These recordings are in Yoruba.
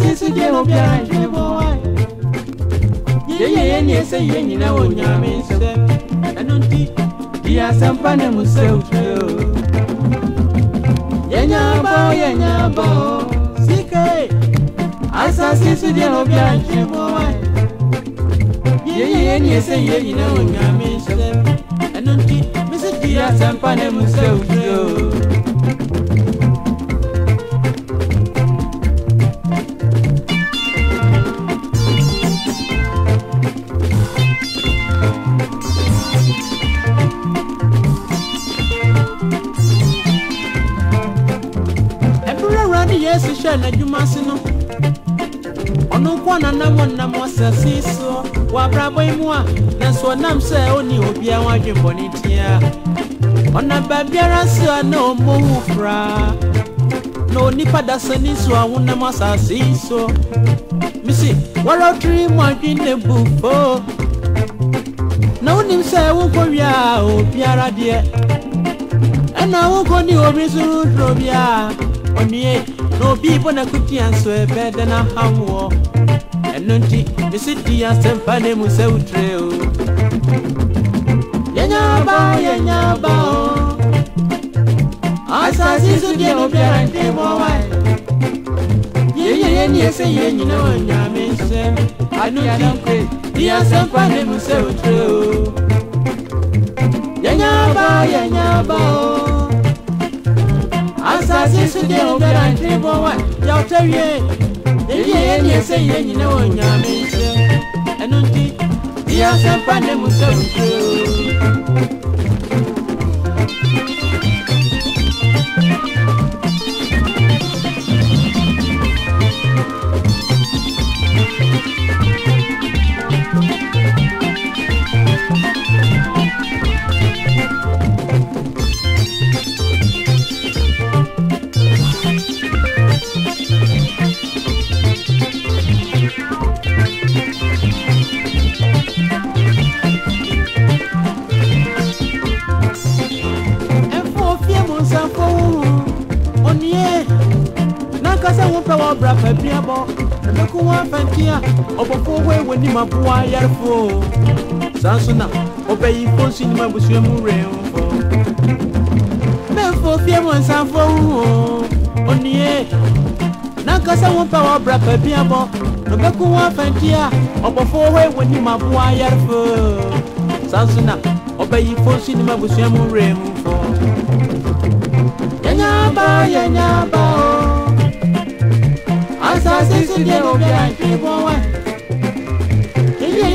si sisi gye wo biara nhwene ye wae yɛyɛ yɛni ɛsɛ yɛ nyina wɔ nyame nsɛm ɛno nti di asɛmpa ne mu sɛ wotwerɛ o yɛnya bɔ yɛnya Asa si e asase so deɛ wo biara nhwene bɔ wae yɛyɛ yɛni ɛsɛ yɛ nyina wɔ nyame nsɛm ɛno nti mesi di asɛmpa ne mu sɛ wotwerɛ o Michelle Adwumasino ɔno nko na nam ɔnam ɔsɛse so a, abrabɔ yi na a nanso ɔnam sɛ ɔni obiara ho adwemmɔne tia ɔnam baabiara so a na ɔmmɔ ho koraa na onipa dasani so a wonam asase yi so misi wɔrɔtiri mu adwene bu fo na wonim sɛ wonkɔ wie a obiara deɛ ɛna wonkɔ ne obi so rodoro bi a ɔnie na obi bɔ n'akuti nso ɛbɛda n'ahawoɔ ɛno nti mesi di asɛmpa ne mu sɛ wotire o yɛnyaba yɛnyaba o asase so deɛ obiara nte mɔwa yɛyɛyɛ nie sɛ yɛ nyina wɔ nyame nsɛm ano nti di asɛmpa ne mu sɛ wotire o yɛnyaba yɛnyaba o asase so deɛ obiara bɔ wa yɛwotɔ wie ma bu ayarefo sanso na ọbẹ yìí fo si ni ma bu suemu rẹ o fo bẹẹ fo fie mọ nsan fo wu o nankasa wọn pa wọn bra pẹbi abọ nọbẹku wọn afẹntia ọbọfo hẹ wọ ni ma bu ayarefo sanso na ọbẹ yìí fo si ni ma bu suemu rẹ o fo yẹnyaba yẹnyaba o asase si diẹ obi a bọ wọn.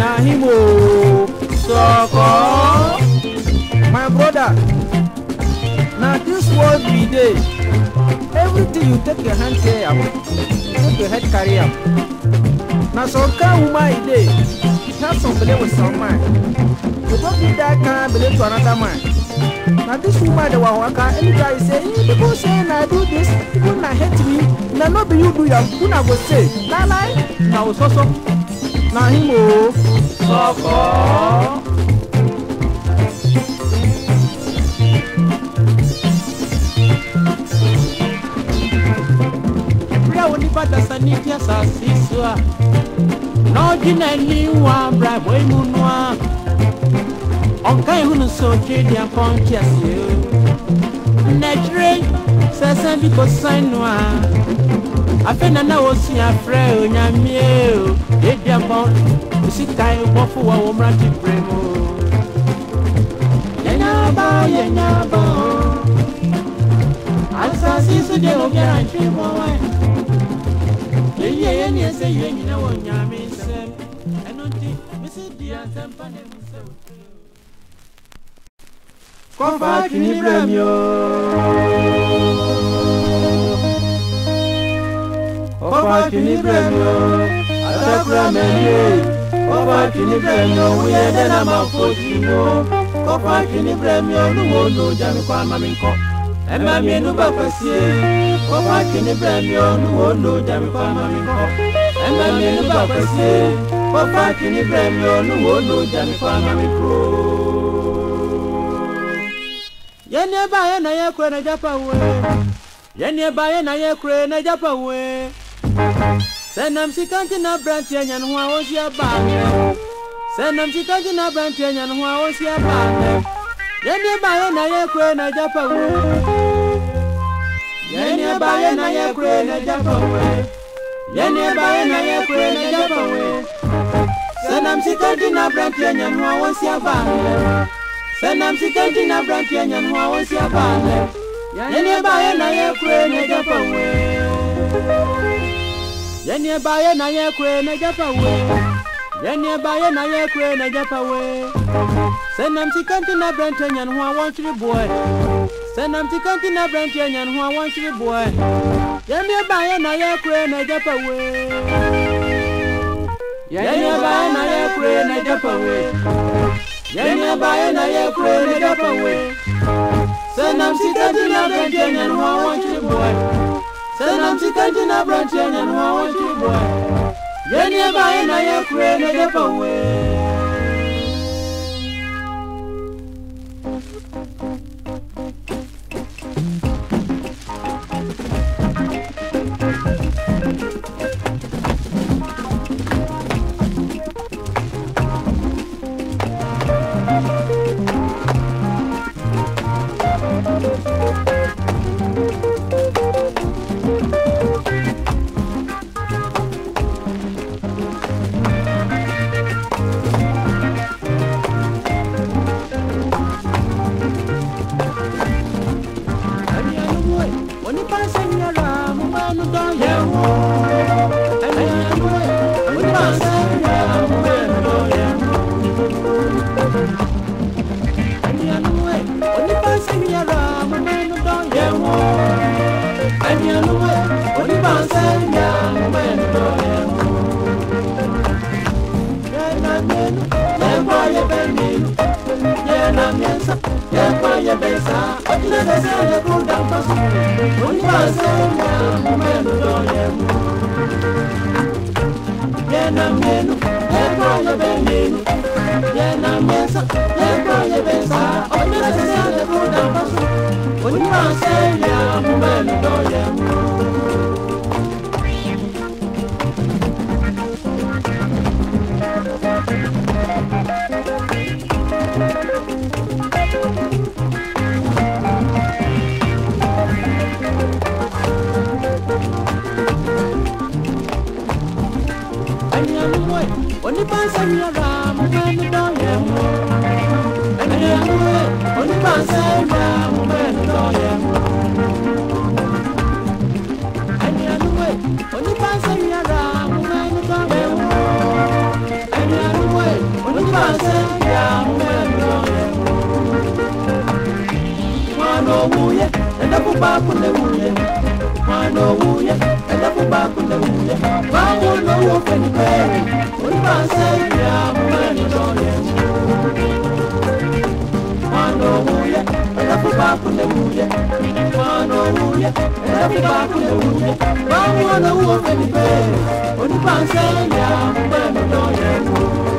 Nahimo Soko. My brother, now this world we dey, everything you take your hand care about, take your head carry am. Na some kind woman e dey, have some belle with some man. You go give that kind belle to another man. Na this woman dey wahwaka, anytime you say, hey, eh, people say na do this, you go na hate me, na no be you do am, una go say, lie lie, na ososo na him o. sọkọ. ìpínlẹ̀ oníbàdàsá ní kí ẹ̀sà sí sùá n'ọdịna n'iwa brabo imunua ọka ihu e na soje dị afọ nchịasị nnekyere sese biko sanua afei nana si frɛ onyamee o yɛdia mbɔ ositae bɔfo wa wo mmerante berɛ mu yɛnyaba yɛnyaba asase so deɛ obiara ntwe mmɔwa yɛyie yɛneɛ sɛ yɛ nyina wɔ nyame nsɛm ɛno nti mese di asɛmpa ne mu sɛ kɔfa twini brɛ mi o ọba tuni breno atakura mende ọba tuni breno wuye dena ma fo tino ọba tuni breno oluwo nu jami kọ ama mi nkọ ẹmẹ mi nu ba fẹsie ọba tuni breno oluwo nu jami kọ ama mi nkọ ẹmẹ mi nu ba fẹsie ọba tuni breno oluwo nu jami kọ ama mi kuro. ẹ bá yẹn náà yẹ kúrẹ́ náà jápa wẹ̀ yẹn ẹ bá yẹn náà yẹ kúrẹ́ náà jápa wẹ̀ sɛ nam sika nti na aberanteɛ nya ne ho a wɔnsi abaa sɛ sika nti na aberanteɛ nya ne ho a wɔnsi abaa yɛne baayɛ na yɛkora na agya pa wo yɛne baayɛ na yɛkora na agya pa wo yɛne baayɛ na yɛkora na agya pa wo sɛ nam sika nti na aberanteɛ nya ne ho a wɔnsi abaa sɛ sika nti na aberanteɛ nya ne ho a wɔnsi abaa yɛne baayɛ na yɛkora na agya pa wo. Yenye baye na ye kwe na japa we Yenye baye na ye kwe na japa we Senam tikanti na brente nyan huwa wanchiri boy Senam tikanti na brente nyan huwa wanchiri boy Yenye baye na ye kwe na japa we Yenye baye na ye kwe na japa we Yenye baye na ye kwe na japa we Senam tikanti na brente nyan huwa wanchiri boy I'm branch ya nyanwa wa chibwa. Yeni ya melu Yemba ye bermilu Yena miensa Yemba ye besa Akile dese ye kunda mbasu Unima se mwa Mumelu do yemu Yena mienu Yemba ye bermilu Yena miensa Yemba ye besa Akile dese ye kunda mbasu Unima se mwa Mumelu do yemu bakule wuye mwana wuye elefu bakule wuye bawona wo feni pere olùbàṣẹ ìyá mẹni lọrẹ mwana wuye elefu bakule wuye mwana wuye elefu bakule wuye bawona wo feni pere olùbàṣẹ ìyá mẹni lọrẹ.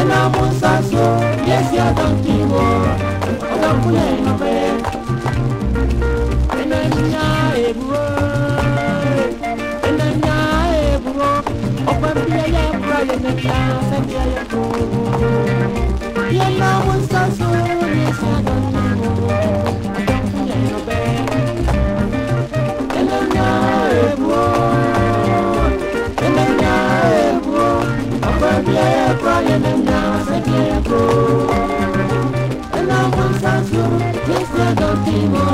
Ena musaso, yes ya donkiwo, odankule nobe. Ena nya ebuo, ena nya ebuo, okwambia ya praye ne kasa ya yako. Ena musaso, yes ya donkiwo. Mr. último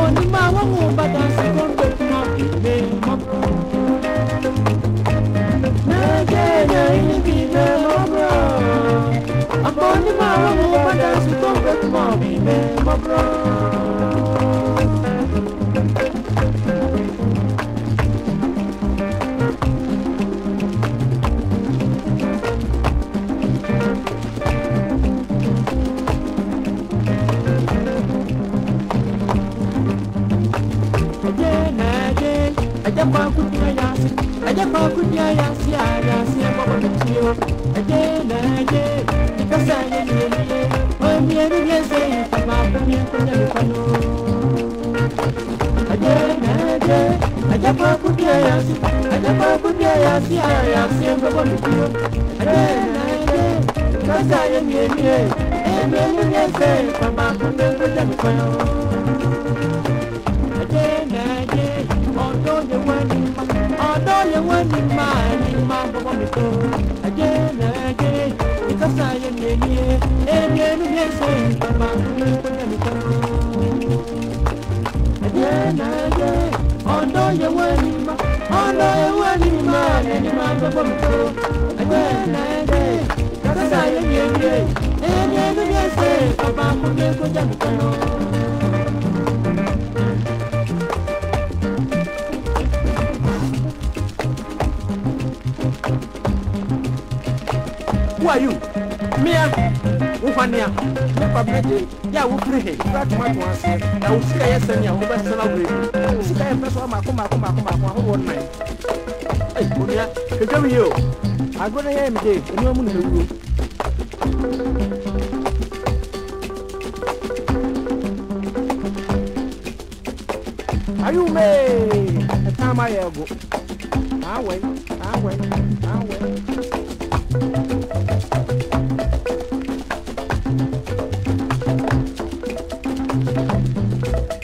Mama, kwa kutia yasi aje kwa kutia yasi yasi kwa kutia aje na aje nikasa yeye yeye mwambie ni yese kama kuni kwenye mfano aje na aje aje kwa kutia yasi aje kwa kutia yasi yasi kwa kutia aje na aje nikasa yeye yeye mwambie ni yese kama kuni ewa ni ma ni ma bobo mi to aje na aje ikasa ye e ne ni ne se ma ni to ne mi ondo ye ma ondo ye ma ni ma bobo mi to aje na aje ikasa ye e ne ni ne se ma ni to who are you? Mia, Ufania, Papa Betty, Ya you Black Matwas, Ya Ufri, yes, and Ya Uber Salabri. Sika, and Pessoa, Makuma, Kuma, Kuma, one night. Hey, Budia, you come here. I'm going to hear him, Dave, and you're going to do. ayume ɛtan I yɛ ɛgo awɛ awɛ awɛ. Thank you.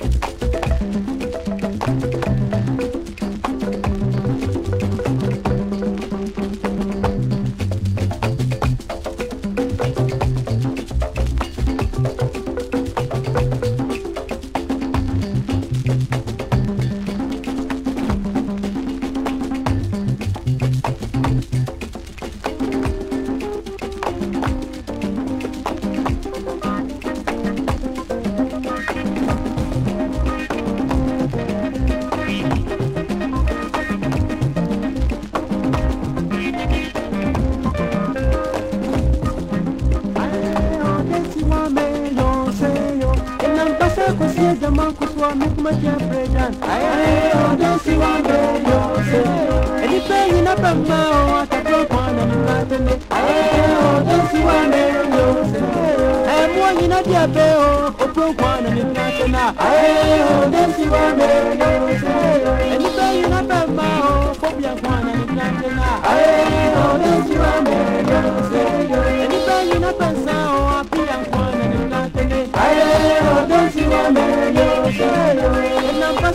mo jẹ́ president. ayẹyẹ ọjọ́ sí wa gbẹ̀yọ̀ ṣe. ẹni pé iná bẹ̀ mọ́ ọ àtàkùn kan nà ní ká tẹ́lẹ̀. ayẹyẹ ọjọ́ sí wa gbẹ̀yọ̀ ṣe. ẹ̀mú ọ̀yìnà díẹ̀ bẹ́ẹ̀ o òpó kan nà ní ká tẹ́lẹ̀. ayẹyẹ ọjọ́ sí wa gbẹ̀yọ̀ ṣe. ẹni pé iná bẹ̀ mọ́ ọ fọ́bìà kan nà ní ká tẹ́lẹ̀.